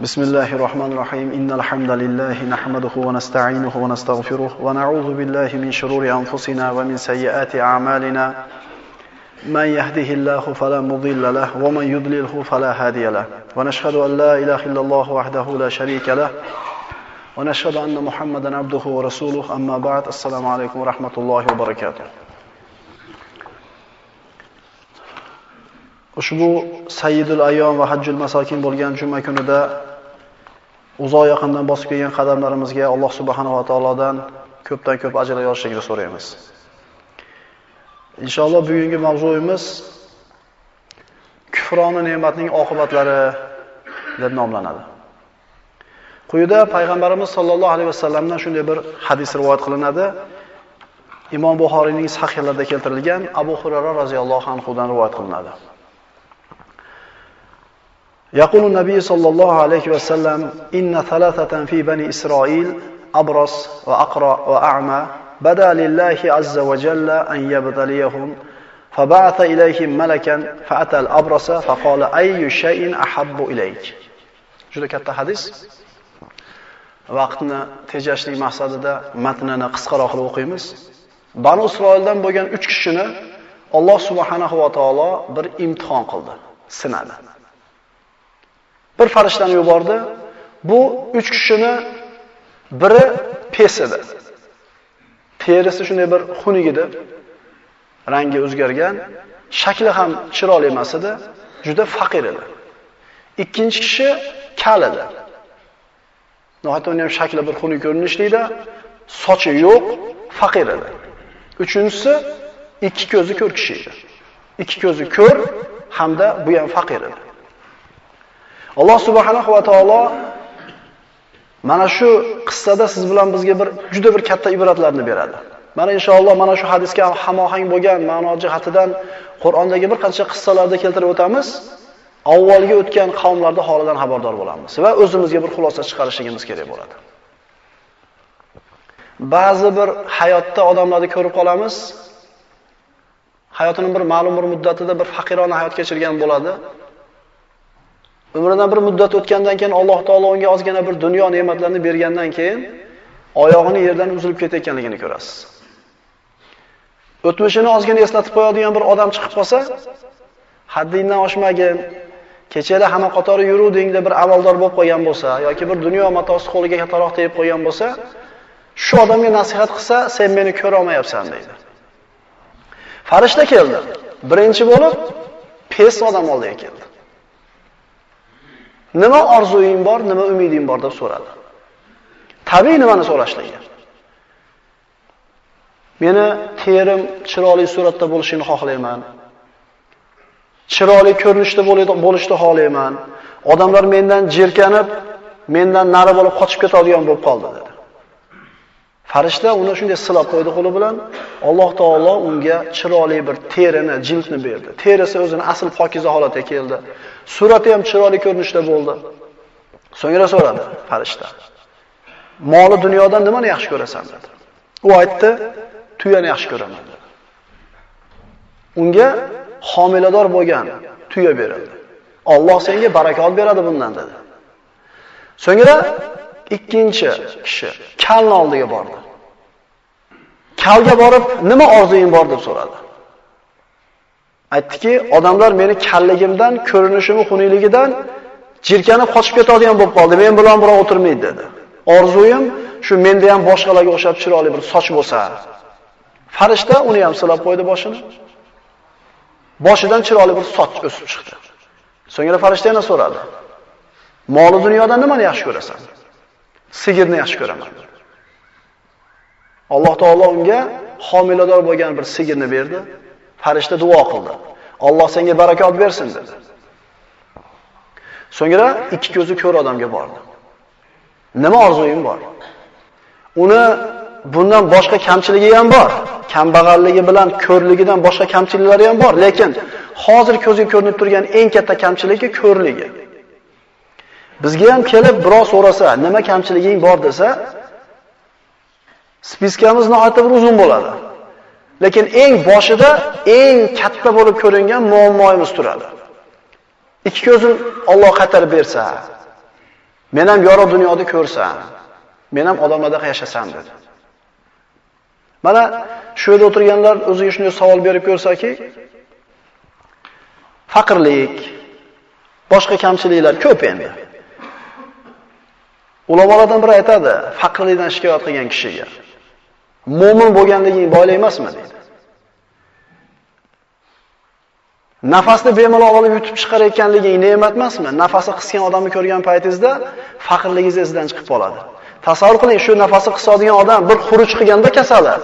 بسم الله الرحمن الرحيم إن الحمد لله نحمده ونستعينه ونستغفره ونعوذ بالله من شرور أنفسنا ومن سيئات أعمالنا من يهده الله فلا مضل له ومن يضلله فلا هادي له ونشهد أن لا إله إلا الله وحده لا شريك له ونشهد أن محمدا عبده ورسوله أما بعد السلام عليكم ورحمة الله وبركاته ushbu Sayyidul Ayyom va Hajjul Masokin bo'lgan juma kunida uzoq yaqindan bosib kelgan qadamlarimizga Alloh subhanahu va taolodan ko'pdan ko'p ajr yozishligini so'raymiz. Inshaalloh bugungi mavzuimiz kufroni ne'matning oqibatlari deb nomlanadi. Quyida payg'ambarimiz sollallohu alayhi vasallamdan shunday bir hadis rivoyat qilinadi. Imom Buxoriyning sahihlarida keltirilgan Abu Hurayra radhiyallohu anhu dan rivoyat qilinadi. يقول النبي صلى الله عليه وسلم إن ثلاثة في بني إسرائيل أبرص وأقرأ وأعمى بدا لله عز وجل أن يبتليهم فبعث إليهم ملكا فأتى الأبرص فقال أي شيء أحب إليك juda katta hadis vaqtni tejashlik maqsadida matnini qisqaroq qilib o'qiymiz banu isroildan bo'lgan 3 kishini Alloh subhanahu va taolo bir imtihon qildi sinadi Bir farishtani yubordi. Bu 3 kishini biri pes edi. Terisi shunday bir xunuk edi. Rangi o'zgargan, shakli ham chiroyli emas edi, juda faqir edi. Ikkinchi kishi kal edi. Nohayot uni ham shakli bir xunuk ko'rinishlikda, sochi yo'q, faqir edi. Uchinchisi ikki ko'zi ko'r kishi edi. Ikki ko'zi ko'r hamda bu ham faqir edi. Alloh subhanahu va taolo mana shu qissada siz bilan bizga bir juda bir katta ibratlarni beradi. Mana inshaalloh mana shu hadisga hamohang bo'lgan ma'no jihatidan Qur'ondagi bir qancha qissalarda keltirib o'tamiz. Avvalgi o'tgan qavmlarda holidan xabardor bo'lamiz va o'zimizga bir xulosa chiqarishimiz kerak bo'ladi. Ba'zi bir hayotda odamlarni ko'rib qolamiz. Hayotining bir ma'lum bir muddatida bir faqirona hayot kechirgan bo'ladi. Umridan bir muddat o'tgandan keyin Alloh taolo unga ozgina bir dunyo ne'matlarini bergandan keyin oyog'ini yerdan uzilib ketayotganligini ko'rasiz. O'tmishini ozgina eslatib qo'yadigan bir odam chiqib qolsa, haddingdan oshmagin, kechalar hamma qatori yuruvdingda bir amaldor bo'lib qolgan bo'lsa yoki bir dunyo matosi qo'liga kattaroq tegib qo'ygan bo'lsa, shu odamga nasihat qilsa, sen meni ko'ra olmayapsan deydi. Farishta keldi. Birinchi bo'lib pes odam oldiga keldi. Nima orzuying bor, nima umiding bor deb so'radi. Tabiiy nimani so'rashligi. Meni terim chiroyli suratda bo'lishini xohlayman. Chiroyli ko'rinishda bo'lishni xohlayman. Odamlar mendan jirkanib, mendan nari bo'lib qochib ketadigan bo'lib qoldi dedi. Farishta uni shunday silab qo'ydi qo'li bilan, Alloh taolo unga chiroyli bir terini, jildni berdi. Terisi o'zini asl pokiza holatga keldi. Surati ham chiroyli ko'rinishda bo'ldi. So'ngra so'radi farishta. Moli dunyodan nimani yaxshi ko'rasan dedi. U aytdi, tuyani yaxshi ko'raman dedi. Unga homilador bo'lgan tuya berildi. Alloh senga barakot beradi bundan dedi. So'ngra ikkinchi kishi kalni oldiga bordi. Kalga borib, nima orzuying bor deb so'radi. Aytdiki, odamlar meni kalligimdan, ko'rinishim, xunukligidan jirkanib qochib ketadigan bo'lib qoldi. Men bilan biroq o'tirmaydi dedi. Orzuyim shu menda ham boshqalarga o'xshab chiroyli bir soch bo'lsa. Farishta uni ham silab qo'ydi boshini. Boshidan chiroyli bir soch o'sib chiqdi. So'ngra farishta yana so'radi. Moli dunyodan nimani yaxshi ko'rasan? Sigirni yaxshi ko'raman. Alloh taolo unga homilador bo'lgan bir sigirni berdi. Farishta duo qildi. Alloh senga barakot bersin dedi. So'ngra ikki ko'zi ko'r odamga bordi. Nima orzuying bor? Uni bundan boshqa kamchiligi ham bor. Kambag'alligi bilan ko'rligidan boshqa kamchiliklari ham bor, lekin hozir ko'zga ko'rinib turgan eng katta kamchiligi ko'rligi. Bizga ham kelib biroz so'rasa, nima kamchiliging bor desa, spiskamiz nihoyatda bir uzun bo'ladi. Lekin eng boshida eng katta bo'lib ko'ringan muammoimiz turadi. Ikki ko'zim Alloh qatar bersa, Men ham yorug' dunyoda ko'rsam, men ham odamlarda yashasam dedi. Mana shu yerda o'tirganlar o'ziga shunday savol berib ko'rsaki, faqirlik, boshqa kamchiliklar ko'p endi. Ulamolardan biri aytadi, faqirlikdan shikoyat qilgan kishiga mo'min bo'lganliging boylik emasmi deydi. Nafasni bemalol olib yutib chiqarayotganliging ne'mat emasmi? Nafasi qisgan odamni ko'rgan paytingizda faqirligingiz esidan chiqib qoladi. Tasavvur qiling, shu nafasi qisadigan odam bir xuruj qilganda kasali,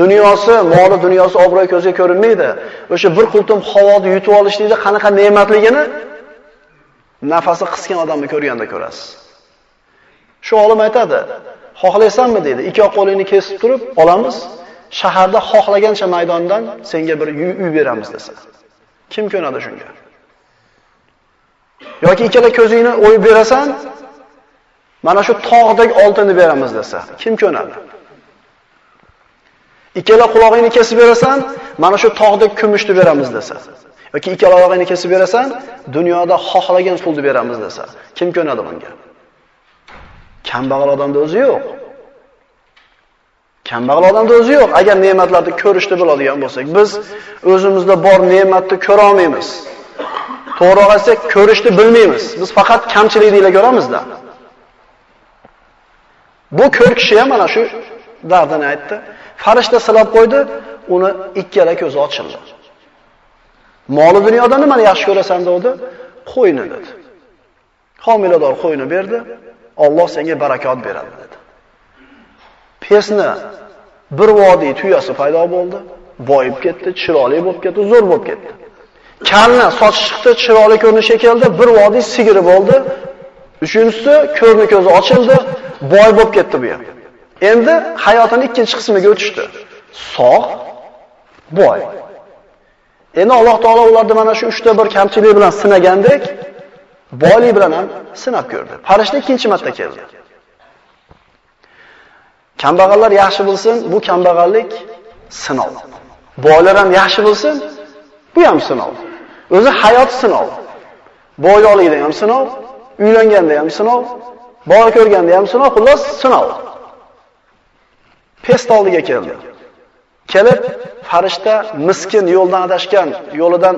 dunyosi, moli dunyosi obro'y ko'zga ko'rinmaydi. O'sha bir qultum havoni yutib olishlikda qanaqa ne'matligini nafasi qisgan odamni ko'rganda ko'rasiz. Shu olim aytadi, xohlaysanmi dedi, ikki qo'lingni kesib turib olamiz, shaharda xohlagancha maydondan senga bir uy beramiz desa. Kim ko'nadi shunga? Yoki ikkala ko'zingni o'yib berasan, mana shu tog'dagi oltinni beramiz desa, kim ko'nadi? Ikkala quloqingni kesib berasan, mana shu tog'dagi kumushni beramiz desa. yoki ikkala oyog'ingni kesib berasan, dunyoda xohlagan pulni beramiz desa, kim ko'nadi bunga? Kambag'al odamda o'zi yo'q. Kambag'al odamda o'zi yo'q. Agar ne'matlarni ko'rishni biladigan bo'lsak, biz o'zimizda bor ne'matni ko'ra olmaymiz. To'g'ri aytsak, ko'rishni bilmaymiz. Biz faqat kamchiliklarni ko'ramizda. Bu ko'r kishi ham mana shu dardini aytdi. Farishta silab qo'ydi, uni ikkala ko'zi ochildi. Moli dunyoda nimani yaxshi ko'rasan dedi? Qo'yni dedi. Homilador qo'yni berdi. Alloh senga barakot beradi dedi. Pesni bir vodiy tuyasi paydo bo'ldi, boyib ketdi, chiroyli bo'lib ketdi, zo'r bo'lib ketdi. Kalni soch chiqdi, chiroyli ko'rinishga keldi, bir vodiy sigiri bo'ldi. Uchinchisi ko'rni ko'zi ochildi, boy bo'lib ketdi bu yerda. Endi hayotining ikkinchi qismiga o'tishdi. Sog', boy. Endi Alloh taolo ularni mana shu 3 ta bir kamchilik bilan sinagandek, Boli bilan ham sinab ko'rdi. Farishta ikkinchi marta keldi. Kambag'allar yaxshi bilsin, bu kambag'allik sinov. Boylar ham yaxshi bilsin, bu ham sinov. O'zi hayot sinov. Boylikda ham sinov, uylanganda ham sinov, bola ko'rganda ham sinov, xullas sinov. Pest oldiga keldi. Kelib, farishta miskin yo'ldan adashgan, yo'lidan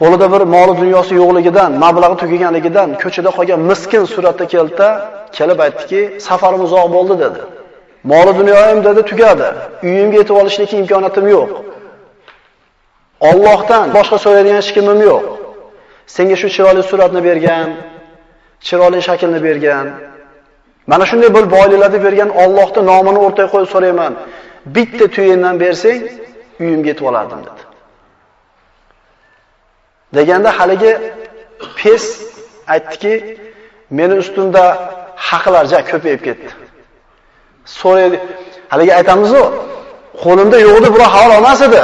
qo'lida bir moli dunyosi yo'qligidan, mablag'i tugaganligidan ko'chada qolgan miskin suratda keldi, kelib aytdiki, safarim uzoq bo'ldi dedi. Moli dunyoyim dedi tugadi. Uyimga yetib olishlik imkoniyatim yo'q. Allohdan boshqa so'raydigan hech kimim yo'q. Senga shu chiroyli suratni bergan, chiroyli shaklni bergan, mana shunday bir boyliklarni bergan Allohning nomini o'rtaga qo'yib so'rayman. Bitta tuyindan bersang, uyimga yetib olardim dedi. Deganda haligi pes aytdiki, meni ustimda haqlar ja ko'payib ketdi. So'raydi. Haligi aytamiz-ku, qo'limda yo'q edi, biroq havola olmas edi.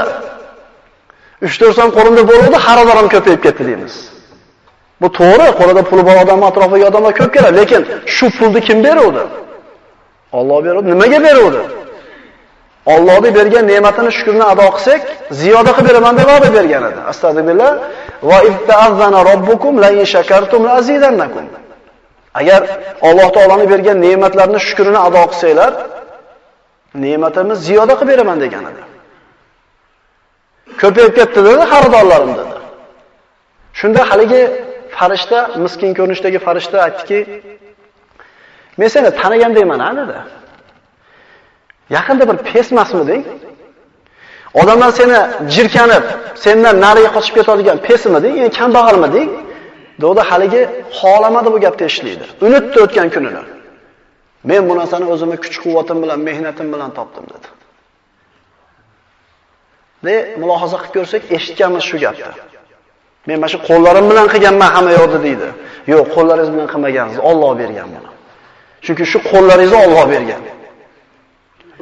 3-4 so'm qo'limda bo'ldi, xaridor ko'payib ketdi deymiz. Bu to'g'ri, qo'lida puli bor odam atrofiga odamlar ko'p keladi, lekin shu pulni kim beruvdi? Alloh beruvdi. Nimaga beruvdi? Allohning bergan ne'matini shukrini ado qilsak, ziyoda qilib beraman deb va'da bergan edi. Astagfirullah. Va itta'azzana robbukum la in shakartum la azidannakum. Agar Alloh taolaning bergan ne'matlarini shukrini ado qilsanglar, ne'matimiz ziyoda qilib beraman degan edi. Ko'payib ketdi dedi, xaridorlarim dedi. Shunda haligi farishta, miskin ko'rinishdagi farishta aytdiki, men seni tanigandayman, ha dedi. Yaqinda bir pesmasmiding? Odamlar seni jirkanib, sendan nariga qochib ketadigan pesmiding? Ya'ni kambag'almiding? Do'da haligi xolamadi bu gapni eshitlaydi. Unutdi o'tgan kunini. Men bu narsani o'zimni kuch-quvvatim bilan, mehnatim bilan topdim dedi. De mulohaza qilib ko'rsak, eshitganmiz shu gapni. Men mana shu qo'llarim bilan qilganman hamma yo'qdi deydi. Yo'q, qo'llaringiz bilan qilmagansiz, Alloh bergan buni. Chunki shu qo'llaringizni Alloh bergan.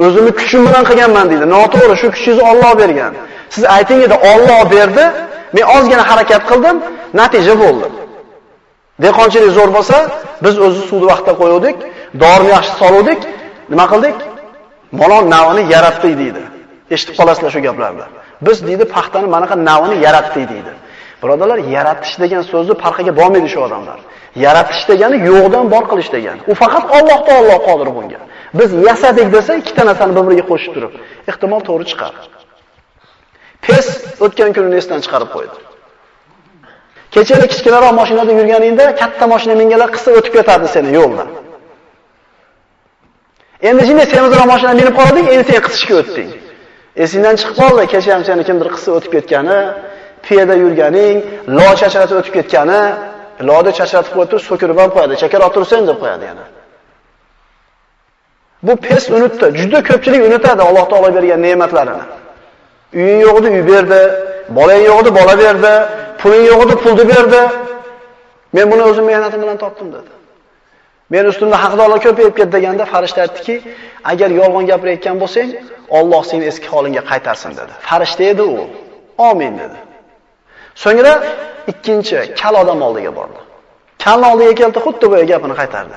O'zimni kuchim bilan qilganman deydi. Noto'g'ri, shu kuchingizni Alloh bergan. Siz ayting edi, Alloh berdi, men ozgina harakat qildim, natija bo'ldi. Dehqonchilik zo'r bo'lsa, biz o'zi suvni vaqtda qo'yuvdik, dorini yaxshi soluvdik, nima qildik? Malon navini yaratdik deydi. Eshitib qolasizlar shu gaplarni. Biz deydi paxtani manaqa navini yaratdik deydi. Birodalar, yaratish degan so'zni farqiga bormaydi shu odamlar. Yaratish degani yo'qdan bor qilish degani. U faqat Alloh taolo qodir bunga. Biz yasadik desa, ikkita narsani bir-biriga qo'shib turib, ehtimol to'g'ri chiqar. Pes o'tgan kunini esdan chiqarib qo'ydi. Kechada kichkinaroq mashinada yurganingda katta mashina mingalar qisib o'tib ketadi seni yo'lda. Endi shunday semizroq mashina minib qolding, endi sen qisishga o'tding. Esingdan chiqib qoldi, kecha ham seni kimdir qisib o'tib ketgani, piyoda yurganing, lo chachratib o'tib ketgani, loda chachratib qo'yib turib so'kirib ham qo'yadi, chakar olib tursang deb qo'yadi yana. Bu pes unutdi. Juda ko'pchilik unutadi Alloh taolo bergan ne'matlarini. Uying yo'q edi, uy berdi, bolang yo'q edi, bola berdi, puling yo'q edi, pulni berdi. Men buni o'zim mehnatim bilan topdim dedi. Men ustimda haqdorlar ko'payib ketdi deganda farishta aytdiki, agar yolg'on gapirayotgan bo'lsang, Alloh seni eski holingga qaytarsin dedi. Farishta edi u. Amin dedi. So'ngra ikkinchi kal odam oldiga bordi. Kalni oldiga keldi, xuddi bu gapini qaytardi.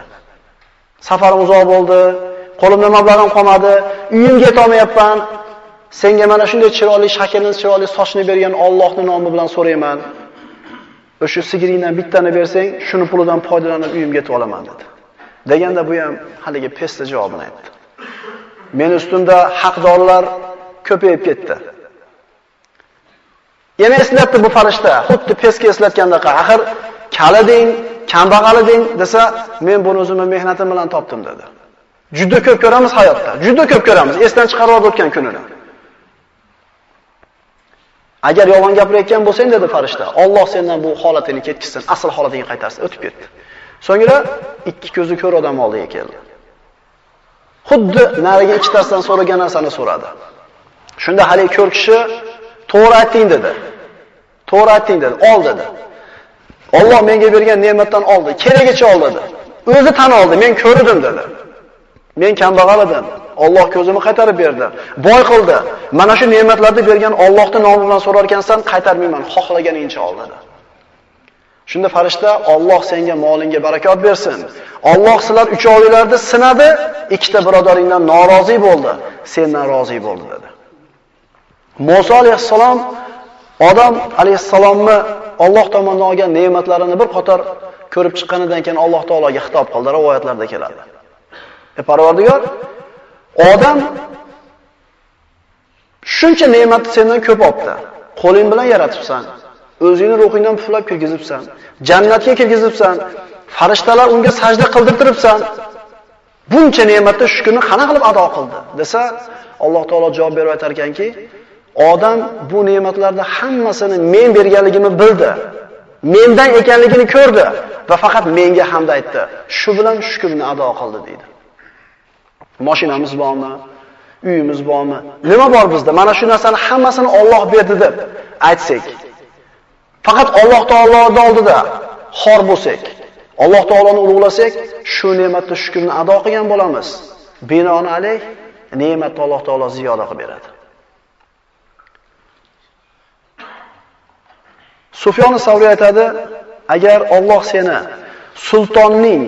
Safarim uzoq bo'ldi, qo'limda mablag'im qolmadi, uyimga yetolmayapman. Senga mana shunday chiroyli shaklni, chiroyli sochni bergan Allohning nomi bilan so'rayman. O'sha sigiringdan bittani bersang, shuni pulidan foydalanib uyimga yetib olaman dedi. Deganda bu ham haligi pesta javobini aytdi. Men ustimda haqdorlar ko'payib ketdi. Yana eslatdi bu farishta, xuddi pesga eslatgandaqa. Axir kalading, kambag'alading desa, men buni o'zimning mehnatim bilan topdim dedi. Juda ko'p ko'ramiz hayotda. Juda ko'p ko'ramiz. Esdan chiqarib o'tgan kunini. Agar yolg'on gapirayotgan bo'lsang dedi farishta, Alloh sendan bu holatingni ketkizsin, asl holatingga qaytarsin. O'tib ketdi. So'ngra ikki ko'zi ko'r odam oldiga keldi. Xuddi nariga ikkitasidan so'ragan narsani so'radi. Shunda hali ko'r kishi to'g'ri aytding dedi. To'g'ri aytding dedi, ol dedi. Alloh menga bergan ne'matdan oldi, keragicha ol dedi. O'zi tan oldi, men ko'rdim dedi. Men kambag'al edim. Alloh ko'zimni qaytarib berdi. Boy qildi. Mana shu ne'matlarni bergan Allohning nomi bilan so'rar ekansan, qaytarmayman, xohlaganingcha ol dedi. Shunda farishta Alloh senga molingga barakot bersin. Alloh sizlar uchovinglarni sinadi, ikkita birodaringdan norozi bo'ldi, sendan rozi bo'ldi dedi. Musa alayhissalom odam alayhissalomni Alloh tomonidan olgan ne'matlarini bir qator ko'rib chiqqanidan keyin Alloh taologa xitob qildi, rivoyatlarda keladi. E Parvardigor, odam shuncha ne'matni sendan ko'p olibdi. Qo'ling bilan yaratibsan. O'zingni ruhingdan puflab kirgizibsan. Jannatga kirgizibsan. Farishtalar unga sajda qildirtiribsan. Buncha ne'matni shukrni qana qilib ado qildi desa, Alloh taolo javob berib aytar ekanki, odam bu ne'matlarni hammasini men berganligimni bildi. Mendan ekanligini ko'rdi va faqat menga hamd aytdi. Shu bilan shukrni ado qildi deydi. Mashinamiz bormi? Uyimiz bormi? Nima bor bizda? Mana shu narsani hammasini Alloh berdi deb aytsak. Faqat Alloh taoloning oldida xor bo'lsak, Alloh taoloni ulug'lasak, shu ne'matni shukrni ado qilgan bo'lamiz. Binoan ne'matni Alloh taolo ziyoda qilib beradi. Sufyon Savriy aytadi, agar Alloh seni sultonning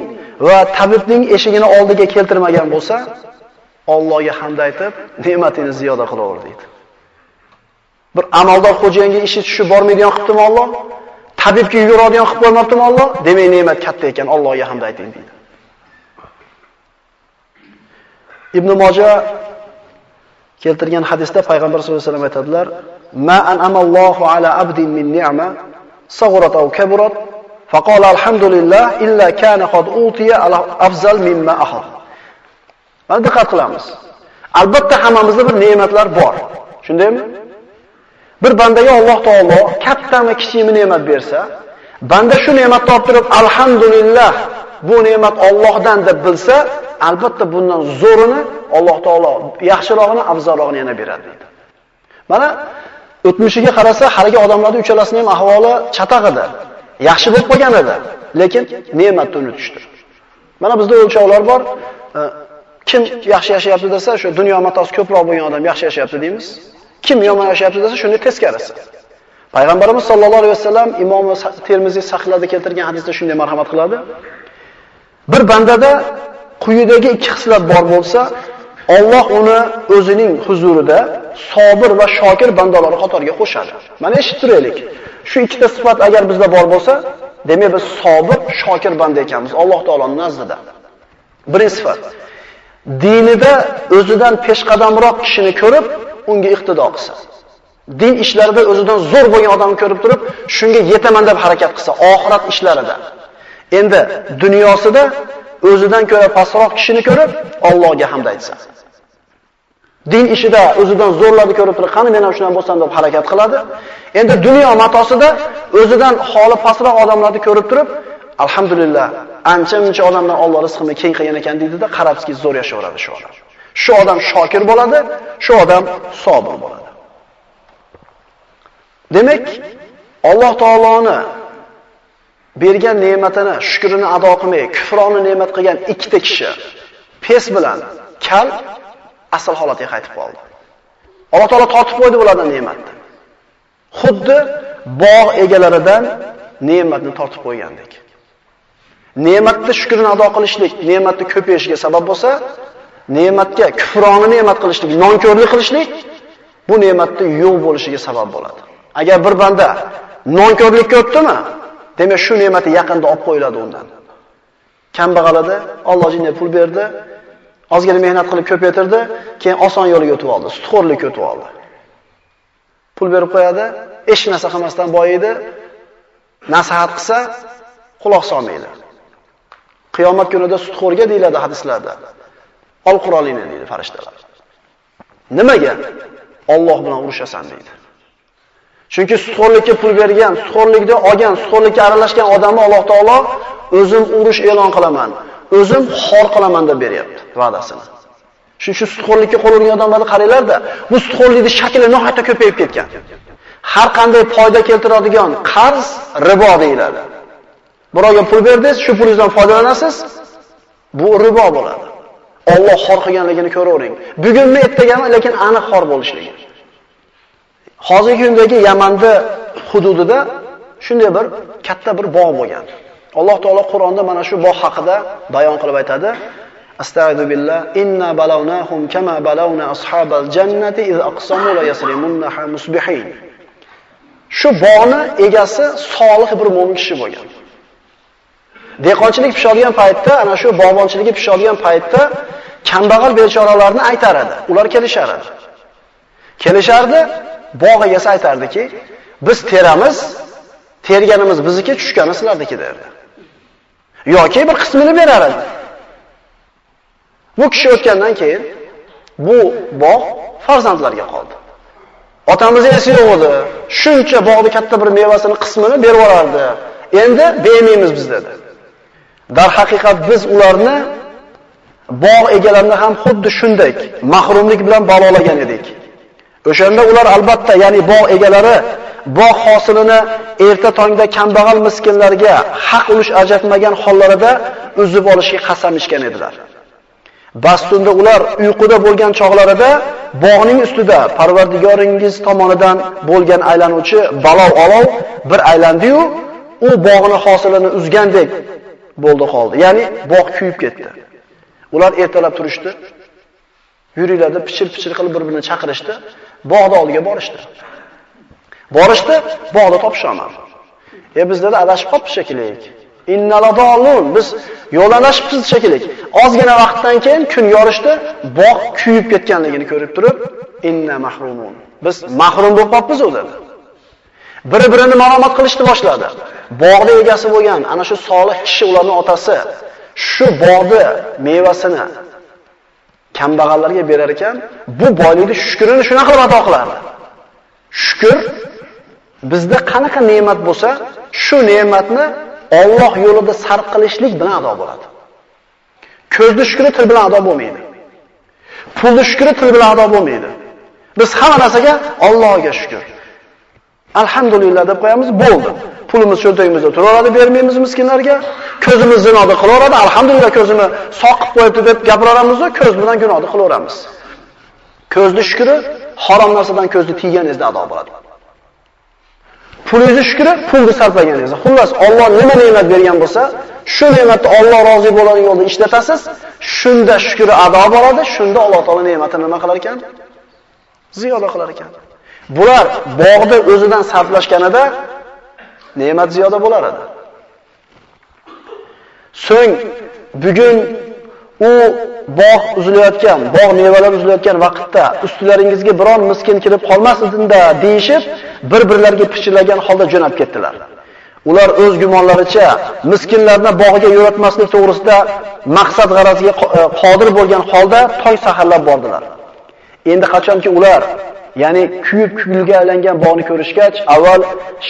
va tabibning eshigini oldiga keltirmagan bo'lsa, Allohga hamd aytib, ne'matini ziyoda qilaver deydi. Bir amaldor xo'jayinga ishi tushib bormaydigan qilibdimi Alloh? Tabibga yuguradigan qilib qo'ymabdimi Alloh? Demak, ne'mat katta ekan, Allohga hamd ayting deydi. Ibn Moja keltirgan hadisda payg'ambar sollallohu alayhi vasallam aytadilar: "Ma an'amallohu ala abdin min ni'ma أو aw فقال الحمد لله illa kana قد utiya afzal mimma أخذ Mana diqqat qilamiz. Albatta hammamizda bir ne'matlar bor. Shundaymi? Bir bandaga Alloh taolo kattami kichikmi ne'mat bersa, banda shu ne'matni olib turib alhamdulillah bu ne'mat Allohdan deb bilsa, albatta bundan zo'rini Alloh taolo yaxshirog'ini, afzalrog'ini yana beradi deydi. Mana o'tmishiga qarasa, haligi odamlarning uchalasining ham ahvoli chataq edi. Yaxshi bo'lib qolgan edi, lekin ne'matni unutishdi. Mana bizda o'lchovlar bor. Kim yaxshi yashayapti desa, shu dunyo matosi ko'proq bo'lgan odam yaxshi yashayapti deymiz. Kim yomon yashayapti desa, shuni teskarisi. Payg'ambarimiz sollallohu alayhi vasallam Imom Termiziy sahihlarda keltirgan hadisda shunday marhamat qiladi. Bir bandada quyidagi ikki xislat bor bo'lsa, Alloh uni o'zining huzurida sobir va shokir bandalari qatoriga qo'shadi. Mana eshittiraylik. Shu ikkita sifat agar bizda bor bo'lsa, demak biz sobir, shokir banda ekanmiz Alloh taoloning nazdida. Birinchi sifat. Dinida o'zidan peshqadamroq kishini ko'rib, unga iqtido qilsa. Din ishlarida o'zidan zo'r bo'lgan odamni ko'rib turib, shunga yetaman deb harakat qilsa, oxirat ishlarida. Endi dunyosida o'zidan ko'ra pastroq kishini ko'rib, Allohga hamd aytsa. Din ishida o'zidan zo'rlarni ko'rib turib, qani men ham shundan bo'lsam deb harakat qiladi. Endi dunyo matosida o'zidan holi pastroq odamlarni ko'rib turib, alhamdulillah, ancha-muncha odamdan Alloh rizqini keng qilgan ekan deydida, qarabski zo'r yashayveradi shu odam. Shu odam shokir bo'ladi, shu odam sobir bo'ladi. Demak, Alloh taoloni bergan ne'matini shukrini ado qilmay, kufroni ne'mat qilgan ikkita kishi pes bilan kal asl holatiga qaytib qoldi. Alloh taolo tortib qo'ydi ulardan ne'matni. Xuddi bog' egalaridan ne'matni tortib qo'ygandek. Ne'matni shukrini ado qilishlik, ne'matni ko'payishiga sabab bo'lsa, ne'matga kufroni ne'mat qilishlik, nonko'rlik qilishlik bu ne'matni yo'q bo'lishiga sabab bo'ladi. Agar bir banda nonko'rlikka o'tdimi, demak shu ne'mati yaqinda olib qo'yiladi undan. Kambag'alada Alloh jinga pul berdi, ozgina mehnat qilib ko'paytirdi, keyin oson yo'liga o'tib oldi, sutxo'rlikka o'tib oldi. Pul berib qo'yadi, hech narsa qilmasdan boyidi, nasihat qilsa quloq solmaydi. Qiyomat kunida sutxo'rga deyiladi hadislarda. Ol qurolingni deydi farishtalar. Nimaga? Alloh bilan urushasan deydi. Chunki sutxo'rlikka pul bergan, sutxo'rlikda olgan, sutxo'rlikka aralashgan odamni Alloh taolo o'zim urush e'lon qilaman, o'zim xor qilaman deb beryapti va'dasini. Shuning uchun sutxo'rlikka qo'l urgan odamlarni qaranglarda, bu sutxo'rlikning shakli nihoyatda ko'payib ketgan. Har qanday foyda keltiradigan qarz ribo deyiladi. Birovga pul berdingiz, shu pulingizdan foydalanasiz, bu ribo bo'ladi. Alloh xor qilganligini ko'ravering. Bugunmi ertagami, lekin aniq xor bo'lishligi. Hozirgi kundagi Yamanda hududida shunday bir katta bir bog' bo'lgan. Alloh taolo Qur'onda mana shu bog' haqida bayon qilib aytadi. Astagfiru billah inna balawnahum kama balawna ashabal jannati iz aqsamu la yasrimunha musbihin. Shu bog'ni egasi solih bir mo'min kishi bo'lgan. Dehqonchilik pishadigan paytda, ana shu bog'bonchiligi pishadigan paytda kambag'al bechoralarni aytar edi. Ular kelishar edi. Kelishardi, bog' egasi aytardiki, biz teramiz, terganimiz bizniki, tushgani sizlarniki derdi. Yoki bir qismini berar edi. Bu kishi o'tgandan keyin bu bog' farzandlarga qoldi. Otamiz esa yo'q edi. Shuncha bog'ni katta bir mevasini qismini berib yuborardi. Endi bermaymiz biz dedi. Dar haqiqat biz ularni bog' egalarini ham xuddi shunday mahrumlik bilan balolagan edik. O'shanda ular albatta, ya'ni bog' egalari bog' hosilini erta tongda kambag'al miskinlarga haq ulush ajratmagan hollarida uzib olishga qasam ichgan edilar. Bastunda ular uyquda bo'lgan chog'larida bog'ning ustida Parvardigoringiz tomonidan bo'lgan aylanuvchi balov olov bir aylandi-yu, u bog'ni hosilini uzgandek bo'ldi qoldi. Ya'ni bog' kuyib ketdi. Ular ertalab turishdi. Yuringlarda pichir-pichir qilib bir-birini chaqirishdi, bog'da oldiga borishdi. Borishdi, bog'da topisholmadi. E biz dedi adashib qolibmiz shekilli. Innaladolun biz yo'ldan shekilli. Ozgina vaqtdan keyin kun yorishdi, bog' kuyib ketganligini ko'rib turib, inna mahrumun. Biz mahrum bo'lib qolibmiz u dedi. Bir-birini ma'lumot qilishni boshladi. Bog'da egasi bo'lgan ana shu solih kishi ularning otasi shu bog'ni mevasini kambag'allarga berar ekan, bu boylikni shukrini shuna qilib ato qilardi. Shukr bizda qanaqa ne'mat bo'lsa, shu ne'matni Alloh yo'lida sarf qilishlik bilan ado bo'ladi. Ko'zni shukri til bilan ado bo'lmaydi. Pulni shukri til bilan ado bo'lmaydi. Biz hamma narsaga Allohga shukr. Alhamdulillah deb qo'yamiz, bo'ldi. Pulimiz cho'ntagimizda turaveradi, bermaymiz miskinlarga. Ko'zimiz zinoda qilaveradi, alhamdulillah ko'zimni soqib qo'yibdi deb gapiraveramiz va ko'z bilan gunohni qilaveramiz. Ko'zni shukri harom narsadan ko'zni tiyganingizda ado bo'ladi. Pulingizni shukri pulni sarflaganingiz. Xullas, Alloh nima ne'mat bergan bo'lsa, shu ne'matni Alloh rozi bo'lgan yo'lda ishlatasiz, shunda shukri ado bo'ladi, shunda Alloh taolo ne'matini nima qilar ekan? Ziyoda qilar ekan. Bular bog'da o'zidan sarflashganida ne'mat ziyoda bo'lar edi. So'ng bugun u bog' uzilayotgan, bog' mevalar uzilayotgan vaqtda ustilaringizga biron miskin kirib qolmasdinda deyishib, bir-birlariga pichillagan holda jo'nab ketdilar. Ular o'z gumonlaricha miskinlarni bog'iga yo'latmaslik to'g'risida maqsad g'araziga e, qodir bo'lgan holda toy saharlab bordilar. Endi qachonki ular, ya'ni kuyib kulga aylangan bog'ni ko'rishgach, avval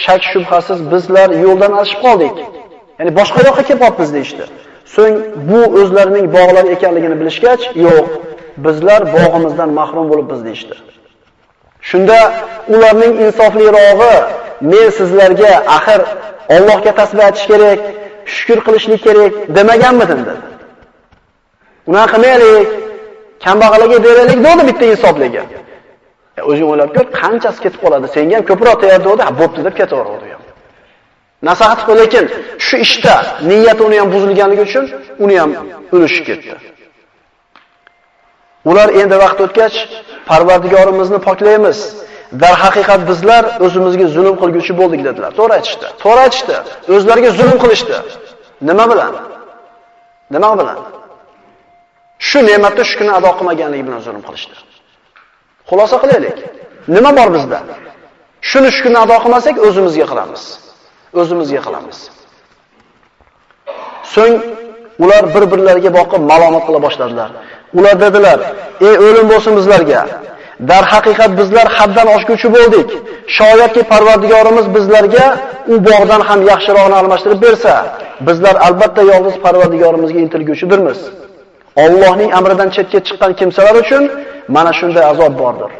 shak shubhasiz bizlar yo'ldan adashib qoldik. Ya'ni boshqa yoqqa kelib qolibmiz deyishdi. So'ng bu o'zlarining bog'lari ekanligini bilishgach, yo'q, bizlar bog'imizdan mahrum bo'lib biz deyishdi. Shunda ularning insoflirog'i men sizlarga axir Allohga tasbih aytish kerak, shukr qilishlik kerak demaganmidim dedi. Unaqa qilmaylik, kambag'allarga beraylik dedi bitta insofliga. E, o'zing o'ylab ko'r, qanchasi ketib qoladi? Senga ham ko'proq tayyor dedi, bo'pti deb ketaveradi. Nasihat qil, lekin shu ishda niyati uni ham buzilganligi uchun uni ham ulushib ketdi. Ular endi vaqt o'tgach, Parvardigorimizni poklaymiz. Dar haqiqat bizlar o'zimizga zulm qilguchi bo'ldik dedilar. To'g'ri aytishdi. To'g'ri aytishdi. O'zlariga zulm qilishdi. Nima bilan? Nima bilan? Shu ne'matni shu kuni ado qilmaganligi bilan zulm qilishdi. Xulosa qilaylik. Nima bor bizda? Shuni shu kuni ado qilmasak o'zimizga qilamiz. O'zimizga qilamiz. So'ng ular bir-birlariga boqib malomat qila boshladilar. Ular dedilar: "Ey o'lim bo'lsin bizlarga. Dar haqiqat bizlar haddan oshguchi bo'ldik. Shoyatki Parvardigorimiz bizlarga u bog'dan ham yaxshiroqni almashtirib bersa, bizlar albatta yolg'iz Parvardigorimizga intilguvchidirmiz. Allohning amridan chetga chiqqan kimsalar uchun mana shunday azob bordir.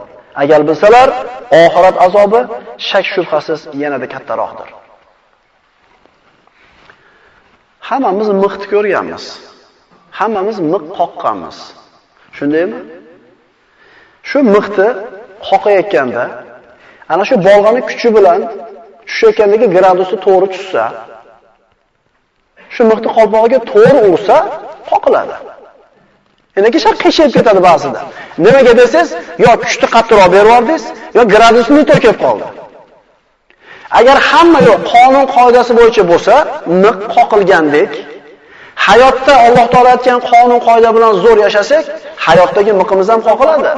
Agar bilsalar, oxirat azobi shak shubhasiz yanada kattaroqdir. Hammamiz miqni ko'rganmiz. Hammamiz miq qoqqanmiz. Shundaymi? Shu miqni qoqayotganda ana shu bolg'ani kuchi bilan tushayotgandagi gradusi to'g'ri tushsa, shu miqni qolpog'iga to'g'ri ursa, qoqiladi. Endi shart qishib ketadi ba'zida. Nimaga desangiz, yo kuchni qattiqroq berib yubordingiz, yo gradusni to'kib qoldi. Agar hamma yo'q qonun qoidasi bo'yicha bo'lsa, miq qoqilgandek, hayotda Alloh taolo aytgan qonun qoida bilan zo'r yashasak, hayotdagi miqimiz ham qoqiladi.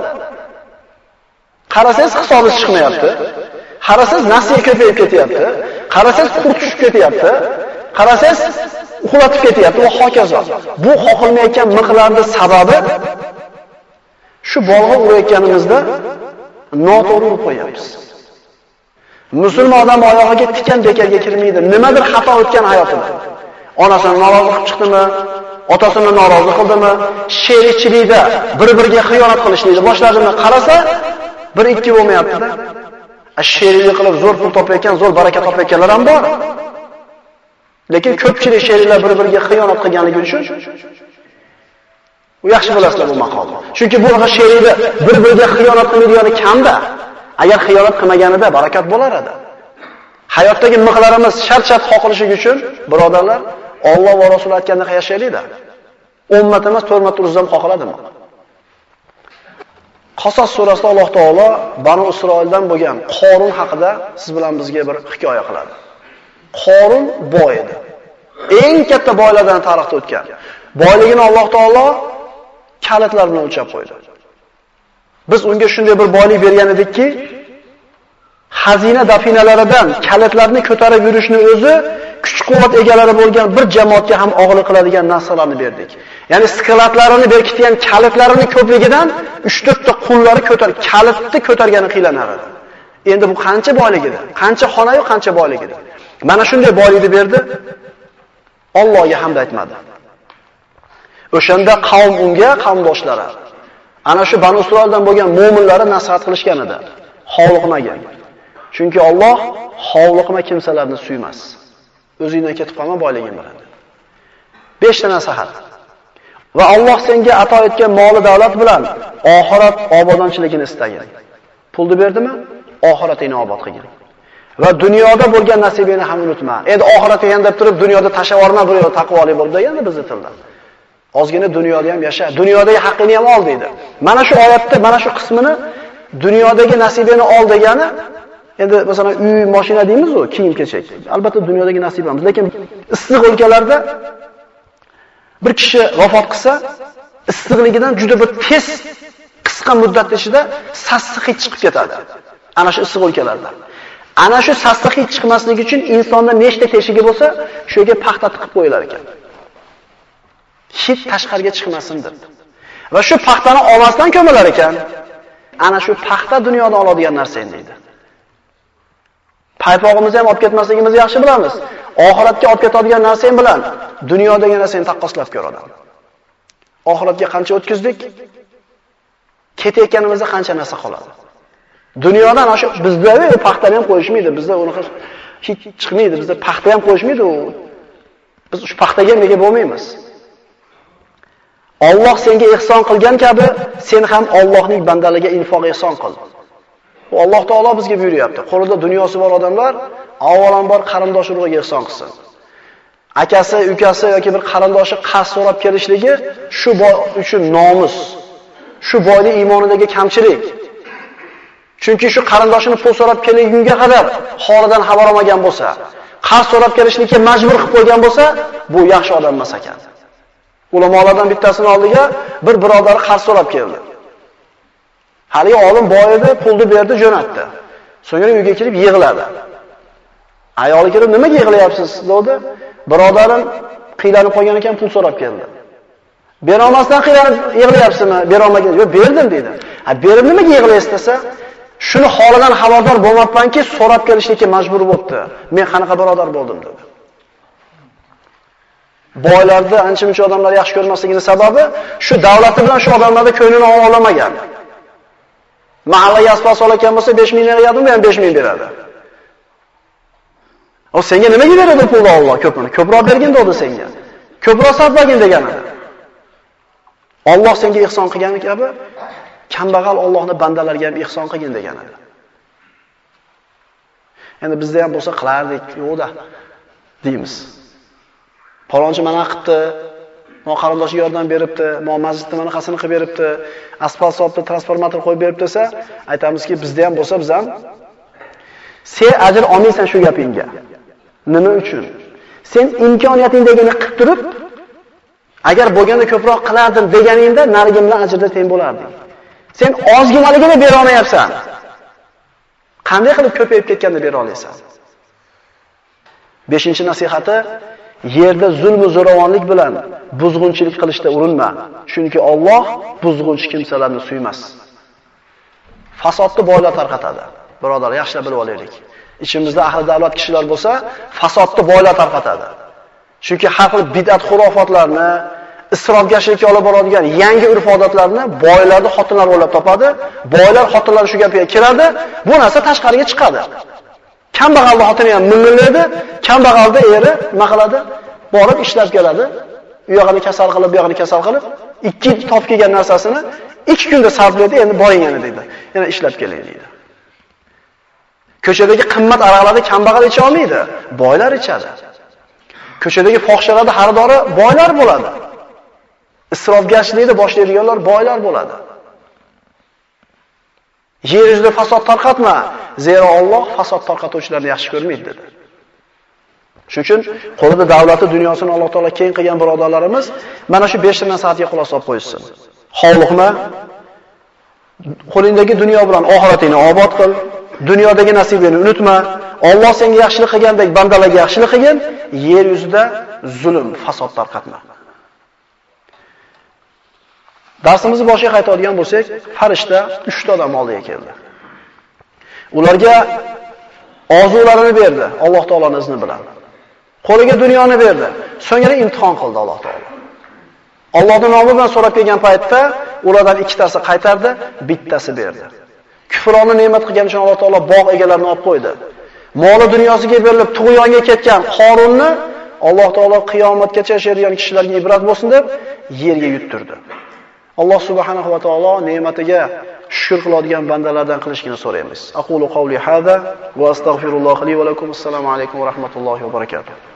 Qarasangiz hisobi chiqmayapti. Qarasangiz nasiya ko'payib ketyapti. Qarasangiz qurt tushib ketyapti. Qarasangiz uxlatib ketyapti va hokazo. Bu qoqilmayotgan miqlarning sababi shu bolg'a urayotganimizda noto'g'ri qo'yamiz. Musulmon odam oyog'iga tikan bekarga kirmaydi. Nimadir xato o'tgan hayotida. Onasini norozi qilib chiqdimi? Otasini norozi qildimi? Sherikchilikda bir-biriga xiyonat qilishni boshladimi? Qarasa, bir ikki bo'lmayapti-da. Sheriklik qilib zo'r pul topayotgan, zo'r baraka topayotganlar ham bor. Lekin ko'pchilik sheriklar bir-biriga xiyonat qilganligi uchun u yaxshi bilasizlar bu maqomni. Chunki bu sheriklar bir-biriga xiyonat qilmaydigani kamda. Agar xiyonat qilmaganida barakat bo'lar edi. Hayotdagi miqlarimiz shart-shart qoqilishi uchun, birodarlar, Alloh va Rasul aytgandek yashaylik-da. 10 marta emas, 4 turizdan qoqiladimi? Qasos surasida Alloh taolo Banu Isroildan bo'lgan Qorun haqida siz bilan bizga bir hikoya qiladi. Qorun boy edi. Eng katta boylardan tarixda o'tgan. Boyligini Alloh taolo kalitlar bilan o'lchab qo'ydi. Biz unga shunday bir boylik bergan edikki, xazina dafinalaridan kalitlarni ko'tarib yurishni o'zi kuch-quvvat egalari bo'lgan bir jamoatga ham og'irlik qiladigan narsalarni berdik. Ya'ni skladlarini berkitgan kalitlarini ko'pligidan 3-4 ta qullari ko'tar, kalitni ko'targani qiylanar edi. Endi bu qancha boylik edi? Qancha xona-yu qancha boylik edi? Mana shunday boylikni berdi. Allohga hamd aytmadi. O'shanda qavm unga qavmdoshlari ana shu Banu Isroildan bo'lgan mu'minlari nasihat qilishgan edi. Hovliqmagan. Chunki Alloh hovliqma kimsalarni suymas. O'zingdan ketib qolma boyliging bilan. 5 ta nasihat. Va Alloh senga ato etgan moli davlat bilan oxirat obodonchiligini istagin. Pulni berdimi? Oxiratingni obod qilgin. Va dunyoda bo'lgan nasibingni ham unutma. Endi oxiratga yandab deb turib dunyoda tashlab yuborma, bir yo'l taqvoli bo'lib degan bizni tilda. Ozgina dunyoda ham yasha, dunyodagi haqqini ham ol deydi. Mana shu oyatda mana shu qismini dunyodagi nasibini ol degani Endi masalan uy, mashina deymiz-ku, kiyim-kechak. Albatta dunyodagi nasibamiz, lekin issiq o'lkalarda bir kishi vafot qilsa, issiqligidan juda bir tez qisqa muddat ichida sassiq hid chiqib ketadi. Ana shu issiq o'lkalarda. Ana shu sassiq hid chiqmasligi uchun insonda nechta teshigi bo'lsa, shu yerga paxta tiqib qo'yilar ekan. Hid tashqariga chiqmasin deb. Va shu paxtani olmasdan ko'milar ekan. Ana shu paxta dunyoda oladigan narsa endi deydi. Paypog'imizni ham olib ketmasligimizni yaxshi bilamiz. Oxiratga olib ketadigan narsa bilan dunyodagi narsani taqqoslab ko'radi. Oxiratga qancha o'tkizdik? Ketayotganimizda qancha narsa qoladi? Dunyodan ana shu bizda paxtani ham qo'yishmaydi. Bizda unaqa hech chiqmaydi. Bizda paxta ham qo'yishmaydi u. Biz shu paxtaga nega bo'lmaymiz? Alloh senga ihson qilgan kabi, sen ham Allohning bandalariga infoq ihson qil. Bu Alloh taolo bizga buyuryapti. Qo'lida dunyosi bor odamlar avvalambor qarindosh urug'iga ihson qilsin. Akasi, ukasi yoki bir qarindoshi qas so'rab kelishligi shu uchun nomus. Shu boyning iymonidagi kamchilik. Chunki shu qarindoshini pul so'rab kelgunga qadar xoridan xabar olmagan bo'lsa, qarz so'rab kelishlikka majbur qilib qo'ygan bo'lsa, bu yaxshi odam emas ekan. Ulamolardan bittasini oldiga bir birodari qarz so'rab keldi. Hali olim boy edi, pulni berdi, jo'natdi. So'ngra uyga kelib yig'ladi. Ayoli kelib, "Nimaga yig'layapsiz?" dedi. Birodarim qiylanib qolgan ekan, pul so'rab keldi. Bera olmasdan qiylanib yig'layapsizmi? Bera olmagan. Yo'q, berdim dedi. Ha, berib nimaga yig'laysiz desa, shuni holidan xabardor bo'lmabmanki, so'rab kelishlikka majbur bo'libdi. Men qanaqa birodar bo'ldim dedi. Boylarda ancha-muncha odamlar yaxshi ko'rmasligining sababi shu davlati bilan shu odamlarda ko'nglini olamagan. Mahallaga asfalt solayotgan bo'lsa 5000 beradi, u ham 5000 beradi. O senga nimaga beradi pulni Alloh ko'pini? Ko'proq bergin dedi senga. Ko'proq sarflagin deganidir. Alloh senga ihson qilgani kabi kambag'al Allohni bandalariga ham ihson qilgin deganidir. Endi Endi bizda ham bo'lsa qilardik, yo'qda deymiz. Palonchi mana qilibdi, mo qarindoshi yordam beribdi, mo masjidni mana qasini qilib beribdi, asfalt solibdi, transformator qo'yib beribdi desa, aytamizki, bizda ham bo'lsa biz ham sen ajr olmaysan shu gapingga. Nima uchun? Sen imkoniyatingdagini qilib turib, agar bo'lganda ko'proq qilardim deganingda narigi bilan ajrda teng bo'larding. Sen ozginaligini bera olmayapsan. Qanday qilib ko'payib ketganda bera olasan? 5-nasihati yerda zulm va zo'ravonlik bilan buzg'unchilik qilishda urinma. Chunki Alloh buzg'unchi kimsalarni suymas. Fasodni boylar tarqatadi. Birodar, yaxshilab bilib olaylik. Ichimizda ahli davlat kishilar bo'lsa, fasodni boylar tarqatadi. Chunki har xil bid'at xurofotlarni, isrofgarchilikka olib boradigan yangi urf-odatlarni boylarni xotinlar o'ylab topadi. Boylar xotinlar shu gapga kiradi, bu narsa tashqariga chiqadi. Kambag'alni xotini ham mingillaydi, kambag'alni eri nima qiladi? Borib ishlab keladi. U yog'ini kasal qilib, bu yog'ini kasal qilib, ikki top kelgan narsasini ikki kunda sarflaydi, endi boring yana deydi. Yana ishlab keling deydi. Ko'chadagi qimmat aroqlarni kambag'al icha olmaydi, boylar ichadi. Ko'chadagi fohishalarda xaridori boylar bo'ladi. Isrofgarchilikni boshlaydiganlar boylar bo'ladi. Yer yuzida fasod tarqatma, zero Alloh fasod tarqatuvchilarni yaxshi ko'rmaydi dedi. Shuning uchun qo'lida davlati dunyosini Alloh taolo keng qilgan birodarlarimiz mana shu 5 ta nasihatga xulosa olib qo'yishsin. Hovliqma, qo'lingdagi dunyo bilan oxiratingni obod qil, dunyodagi nasibingni unutma. Alloh senga yaxshilik qilgandek bandalarga yaxshilik qilgin, yer yuzida zulm, fasod tarqatma. Darsimizni boshiga qaytadigan bo'lsak, farishta 3 ta odam oldiga keldi. Ularga orzularini berdi Alloh taoloning izni bilan. Qo'liga dunyoni berdi. So'ngra imtihon qildi Alloh taolo. Allohning nomi bilan so'rab kelgan paytda ulardan ikkitasi qaytardi, bittasi berdi. Kufronni ne'mat qilgan uchun Alloh taolo bog' egalarini olib qo'ydi. Moli dunyosiga berilib tug'yonga ketgan Qorunni Alloh taolo qiyomatgacha yashaydigan kishilarga ibrat bo'lsin deb yerga yuttirdi. Alloh subhanahu va taolo ne'matiga shukr qiladigan bandalardan qilishini so'raymiz. Aqulu qawli hada va astagfirulloh li va lakum. Assalomu alaykum va rahmatullohi va barakatuh.